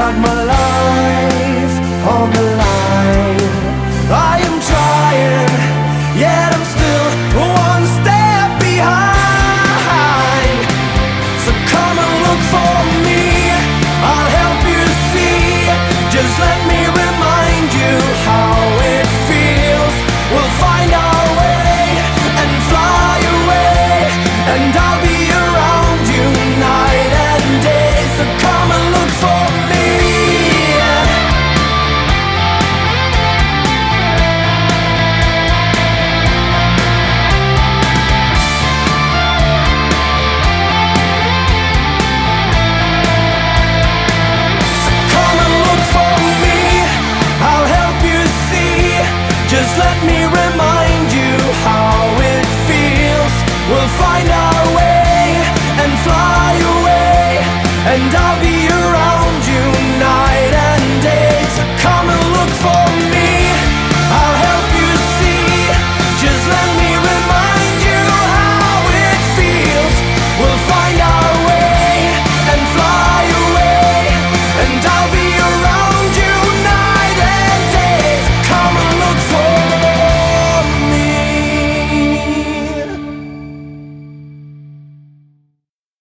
got my life.